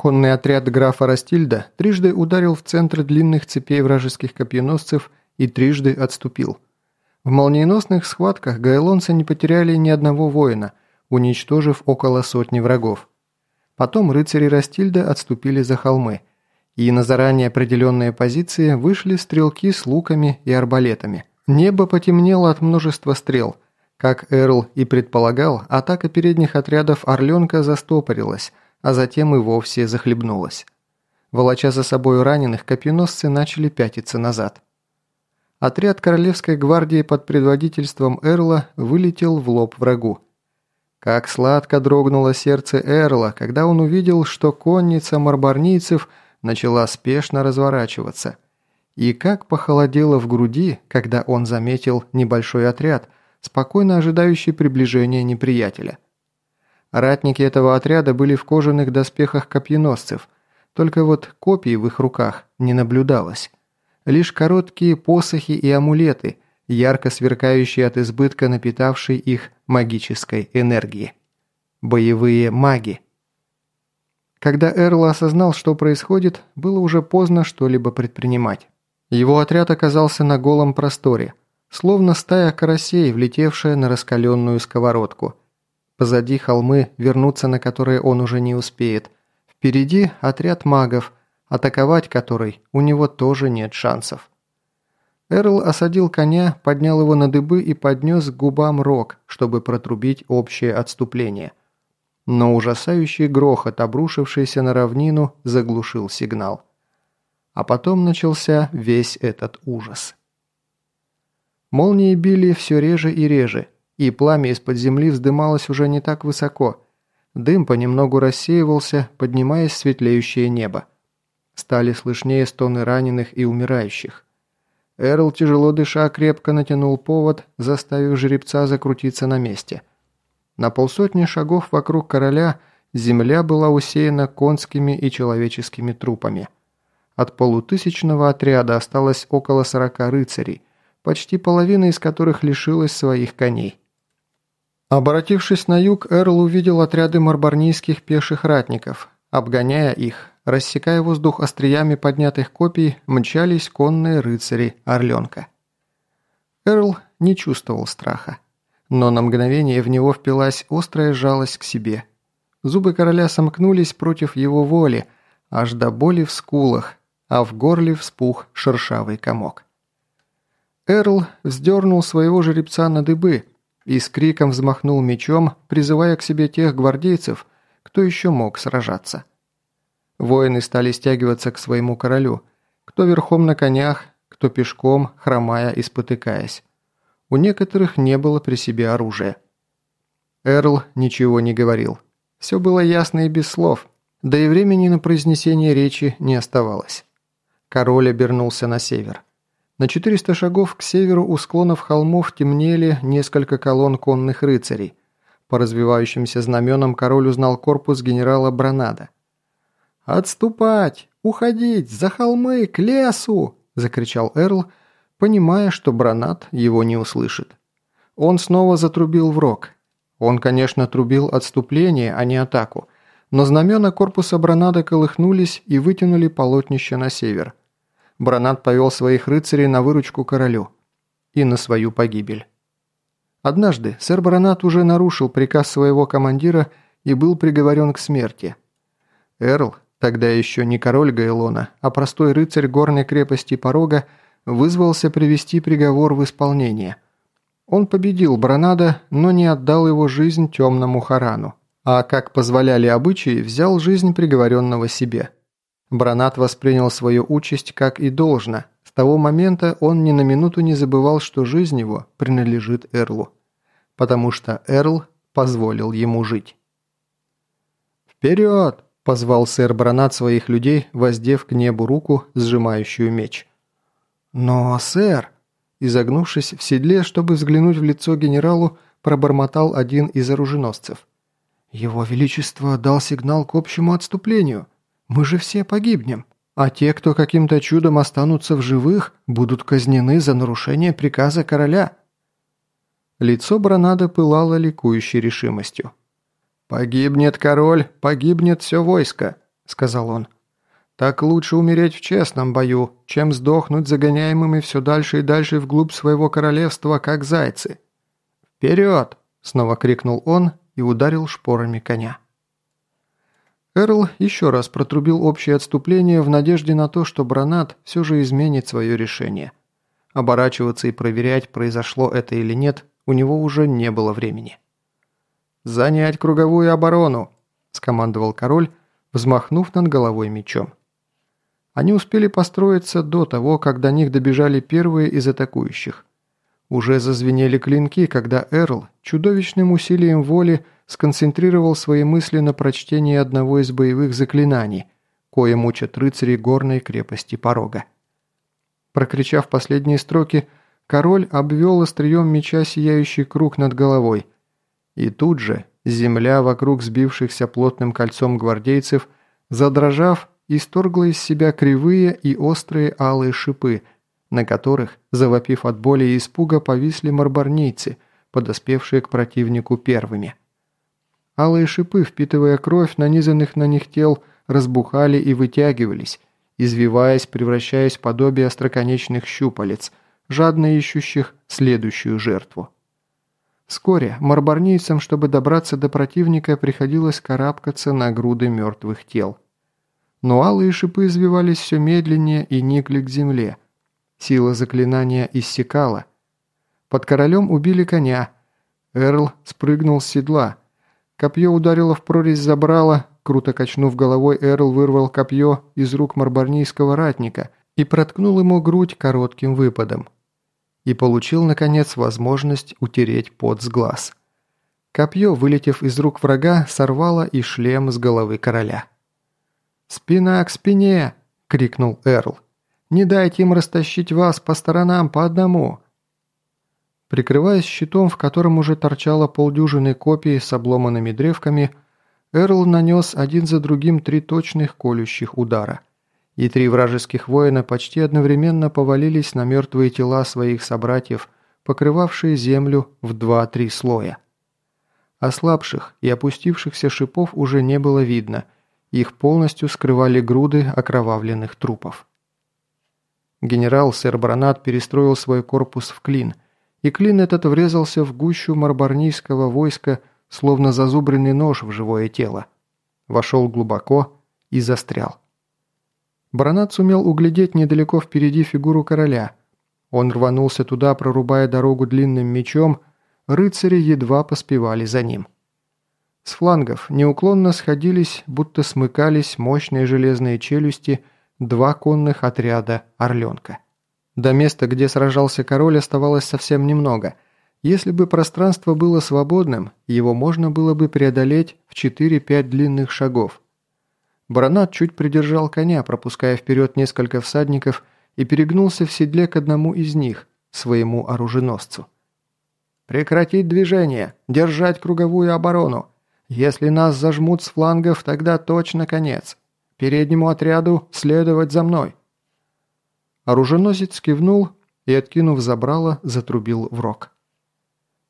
Конный отряд графа Растильда трижды ударил в центр длинных цепей вражеских копьеносцев и трижды отступил. В молниеносных схватках гайлонцы не потеряли ни одного воина, уничтожив около сотни врагов. Потом рыцари Растильда отступили за холмы, и на заранее определенные позиции вышли стрелки с луками и арбалетами. Небо потемнело от множества стрел. Как Эрл и предполагал, атака передних отрядов Орленка застопорилась, а затем и вовсе захлебнулась. Волоча за собой раненых, копьеносцы начали пятиться назад. Отряд Королевской гвардии под предводительством Эрла вылетел в лоб врагу. Как сладко дрогнуло сердце Эрла, когда он увидел, что конница марбарнийцев начала спешно разворачиваться. И как похолодело в груди, когда он заметил небольшой отряд, спокойно ожидающий приближения неприятеля. Ратники этого отряда были в кожаных доспехах копьеносцев, только вот копий в их руках не наблюдалось. Лишь короткие посохи и амулеты, ярко сверкающие от избытка напитавшей их магической энергии. Боевые маги. Когда Эрл осознал, что происходит, было уже поздно что-либо предпринимать. Его отряд оказался на голом просторе, словно стая карасей, влетевшая на раскаленную сковородку – Позади холмы, вернуться на которые он уже не успеет. Впереди отряд магов, атаковать который у него тоже нет шансов. Эрл осадил коня, поднял его на дыбы и поднес к губам рог, чтобы протрубить общее отступление. Но ужасающий грохот, обрушившийся на равнину, заглушил сигнал. А потом начался весь этот ужас. Молнии били все реже и реже, и пламя из-под земли вздымалось уже не так высоко. Дым понемногу рассеивался, поднимаясь в светлеющее небо. Стали слышнее стоны раненых и умирающих. Эрл, тяжело дыша, крепко натянул повод, заставив жеребца закрутиться на месте. На полсотни шагов вокруг короля земля была усеяна конскими и человеческими трупами. От полутысячного отряда осталось около сорока рыцарей, почти половина из которых лишилась своих коней. Обратившись на юг, Эрл увидел отряды марбарнийских пеших ратников. Обгоняя их, рассекая воздух остриями поднятых копий, мчались конные рыцари Орленка. Эрл не чувствовал страха. Но на мгновение в него впилась острая жалость к себе. Зубы короля сомкнулись против его воли, аж до боли в скулах, а в горле вспух шершавый комок. Эрл вздернул своего жеребца на дыбы, и с криком взмахнул мечом, призывая к себе тех гвардейцев, кто еще мог сражаться. Воины стали стягиваться к своему королю, кто верхом на конях, кто пешком, хромая и спотыкаясь. У некоторых не было при себе оружия. Эрл ничего не говорил. Все было ясно и без слов, да и времени на произнесение речи не оставалось. Король обернулся на север. На 400 шагов к северу у склонов холмов темнели несколько колонн конных рыцарей. По развивающимся знаменам король узнал корпус генерала Бранада. «Отступать! Уходить! За холмы! К лесу!» – закричал Эрл, понимая, что Бранад его не услышит. Он снова затрубил в рог. Он, конечно, трубил отступление, а не атаку, но знамена корпуса Бранада колыхнулись и вытянули полотнище на север – Бранат повел своих рыцарей на выручку королю и на свою погибель. Однажды сэр Бранат уже нарушил приказ своего командира и был приговорен к смерти. Эрл, тогда еще не король Гайлона, а простой рыцарь горной крепости Порога, вызвался привести приговор в исполнение. Он победил Бранада, но не отдал его жизнь темному Харану, а, как позволяли обычаи, взял жизнь приговоренного себе – Бранат воспринял свою участь как и должно. С того момента он ни на минуту не забывал, что жизнь его принадлежит Эрлу. Потому что Эрл позволил ему жить. «Вперед!» – позвал сэр Бранат своих людей, воздев к небу руку, сжимающую меч. «Но, сэр!» – изогнувшись в седле, чтобы взглянуть в лицо генералу, пробормотал один из оруженосцев. «Его Величество дал сигнал к общему отступлению». Мы же все погибнем, а те, кто каким-то чудом останутся в живых, будут казнены за нарушение приказа короля». Лицо Бранада пылало ликующей решимостью. «Погибнет король, погибнет все войско», – сказал он. «Так лучше умереть в честном бою, чем сдохнуть загоняемыми все дальше и дальше вглубь своего королевства, как зайцы». «Вперед!» – снова крикнул он и ударил шпорами коня. Эрл еще раз протрубил общее отступление в надежде на то, что Бранат все же изменит свое решение. Оборачиваться и проверять, произошло это или нет, у него уже не было времени. «Занять круговую оборону!» – скомандовал король, взмахнув над головой мечом. Они успели построиться до того, как до них добежали первые из атакующих. Уже зазвенели клинки, когда Эрл чудовищным усилием воли – сконцентрировал свои мысли на прочтении одного из боевых заклинаний, кое мучат рыцари горной крепости порога. Прокричав последние строки, король обвел острием меча сияющий круг над головой. И тут же земля вокруг сбившихся плотным кольцом гвардейцев, задрожав, исторгла из себя кривые и острые алые шипы, на которых, завопив от боли и испуга, повисли марбарнийцы, подоспевшие к противнику первыми. Алые шипы, впитывая кровь нанизанных на них тел, разбухали и вытягивались, извиваясь, превращаясь в подобие остроконечных щупалец, жадно ищущих следующую жертву. Вскоре марбарнийцам, чтобы добраться до противника, приходилось карабкаться на груды мертвых тел. Но алые шипы извивались все медленнее и никли к земле. Сила заклинания иссякала. Под королем убили коня. Эрл спрыгнул с седла – Копье ударило в прорезь забрала, круто качнув головой, Эрл вырвал копье из рук марбарнийского ратника и проткнул ему грудь коротким выпадом. И получил, наконец, возможность утереть пот с глаз. Копье, вылетев из рук врага, сорвало и шлем с головы короля. «Спина к спине!» – крикнул Эрл. «Не дайте им растащить вас по сторонам по одному!» Прикрываясь щитом, в котором уже торчало полдюжины копий с обломанными древками, Эрл нанес один за другим три точных колющих удара. И три вражеских воина почти одновременно повалились на мертвые тела своих собратьев, покрывавшие землю в два-три слоя. Ослабших и опустившихся шипов уже не было видно, их полностью скрывали груды окровавленных трупов. Генерал сэр Бранат перестроил свой корпус в клин – и клин этот врезался в гущу марбарнийского войска, словно зазубренный нож в живое тело. Вошел глубоко и застрял. Баронат сумел углядеть недалеко впереди фигуру короля. Он рванулся туда, прорубая дорогу длинным мечом, рыцари едва поспевали за ним. С флангов неуклонно сходились, будто смыкались мощные железные челюсти два конных отряда «Орленка». До места, где сражался король, оставалось совсем немного. Если бы пространство было свободным, его можно было бы преодолеть в 4-5 длинных шагов. Баронат чуть придержал коня, пропуская вперед несколько всадников, и перегнулся в седле к одному из них, своему оруженосцу. «Прекратить движение! Держать круговую оборону! Если нас зажмут с флангов, тогда точно конец! Переднему отряду следовать за мной!» Оруженосец кивнул и, откинув забрало, затрубил в рог.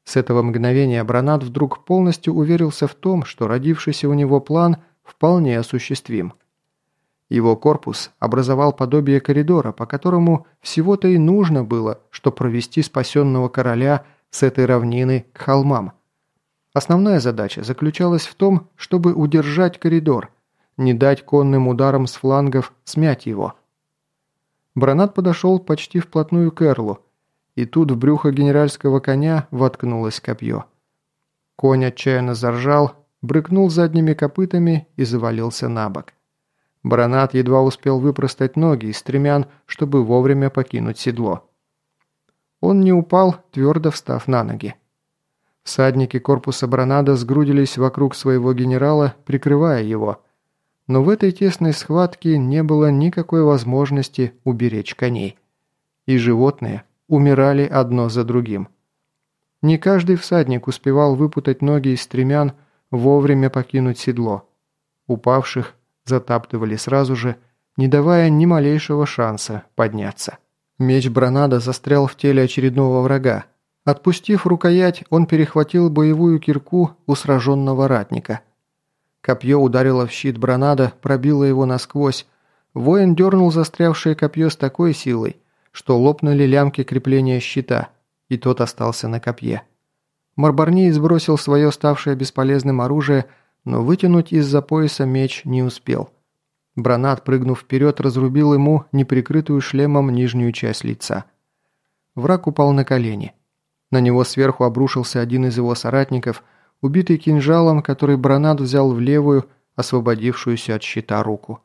С этого мгновения Бранат вдруг полностью уверился в том, что родившийся у него план вполне осуществим. Его корпус образовал подобие коридора, по которому всего-то и нужно было, чтобы провести спасенного короля с этой равнины к холмам. Основная задача заключалась в том, чтобы удержать коридор, не дать конным ударам с флангов смять его – Бранат подошел почти вплотную к Эрлу, и тут в брюхо генеральского коня воткнулось копье. Конь отчаянно заржал, брыкнул задними копытами и завалился на бок. Бранат едва успел выпростать ноги из стремян, чтобы вовремя покинуть седло. Он не упал, твердо встав на ноги. Всадники корпуса Бранада сгрудились вокруг своего генерала, прикрывая его – но в этой тесной схватке не было никакой возможности уберечь коней. И животные умирали одно за другим. Не каждый всадник успевал выпутать ноги из стремян, вовремя покинуть седло. Упавших затаптывали сразу же, не давая ни малейшего шанса подняться. Меч Бранада застрял в теле очередного врага. Отпустив рукоять, он перехватил боевую кирку у сраженного ратника – Копье ударило в щит Бранада, пробило его насквозь. Воин дернул застрявшее копье с такой силой, что лопнули лямки крепления щита, и тот остался на копье. Марбарней сбросил свое ставшее бесполезным оружие, но вытянуть из-за пояса меч не успел. Бранат, прыгнув вперед, разрубил ему неприкрытую шлемом нижнюю часть лица. Враг упал на колени. На него сверху обрушился один из его соратников, убитый кинжалом, который Бранат взял в левую, освободившуюся от щита руку.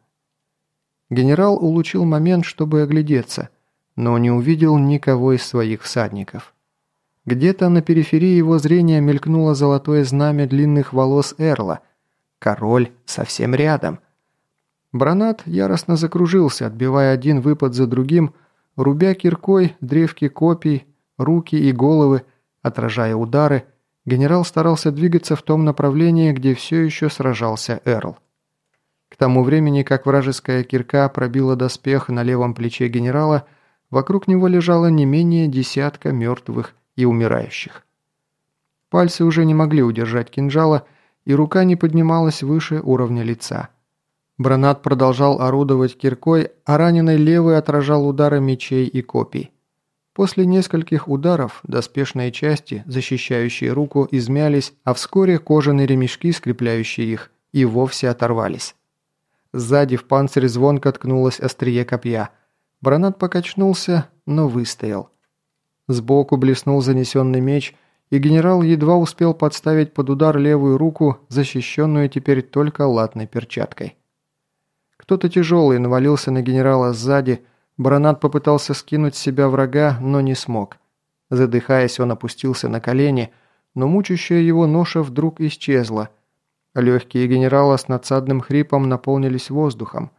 Генерал улучил момент, чтобы оглядеться, но не увидел никого из своих всадников. Где-то на периферии его зрения мелькнуло золотое знамя длинных волос Эрла. Король совсем рядом. Бранат яростно закружился, отбивая один выпад за другим, рубя киркой древки копий, руки и головы, отражая удары, генерал старался двигаться в том направлении, где все еще сражался Эрл. К тому времени, как вражеская кирка пробила доспех на левом плече генерала, вокруг него лежало не менее десятка мертвых и умирающих. Пальцы уже не могли удержать кинжала, и рука не поднималась выше уровня лица. Бранат продолжал орудовать киркой, а раненый левый отражал удары мечей и копий. После нескольких ударов доспешные части, защищающие руку, измялись, а вскоре кожаные ремешки, скрепляющие их, и вовсе оторвались. Сзади в панцирь звонко ткнулось острие копья. Бранат покачнулся, но выстоял. Сбоку блеснул занесенный меч, и генерал едва успел подставить под удар левую руку, защищенную теперь только латной перчаткой. Кто-то тяжелый навалился на генерала сзади, Баронат попытался скинуть с себя врага, но не смог. Задыхаясь, он опустился на колени, но мучащая его ноша вдруг исчезла. Легкие генерала с надсадным хрипом наполнились воздухом.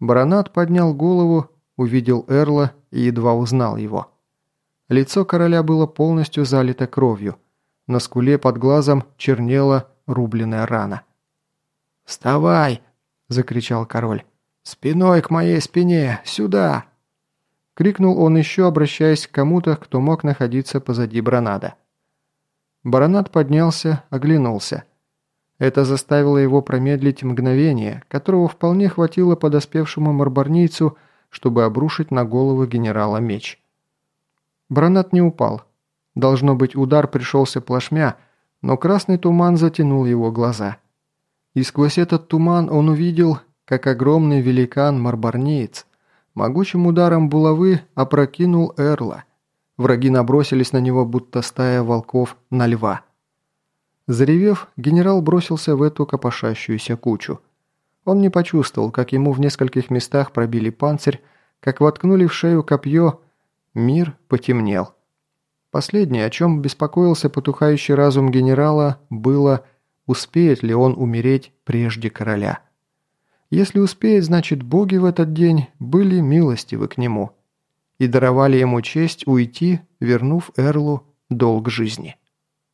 Баронат поднял голову, увидел Эрла и едва узнал его. Лицо короля было полностью залито кровью. На скуле под глазом чернела рубленная рана. «Вставай!» – закричал король. «Спиной к моей спине! Сюда!» Крикнул он еще, обращаясь к кому-то, кто мог находиться позади Бранада. Баронад поднялся, оглянулся. Это заставило его промедлить мгновение, которого вполне хватило подоспевшему марбарнийцу, чтобы обрушить на голову генерала меч. Бранат не упал. Должно быть, удар пришелся плашмя, но красный туман затянул его глаза. И сквозь этот туман он увидел, как огромный великан-марбарнеец могучим ударом булавы опрокинул Эрла. Враги набросились на него, будто стая волков на льва. Заревев, генерал бросился в эту копошащуюся кучу. Он не почувствовал, как ему в нескольких местах пробили панцирь, как воткнули в шею копье, Мир потемнел. Последнее, о чем беспокоился потухающий разум генерала, было, успеет ли он умереть прежде короля. Если успеет, значит боги в этот день были милостивы к нему и даровали ему честь уйти, вернув Эрлу долг жизни.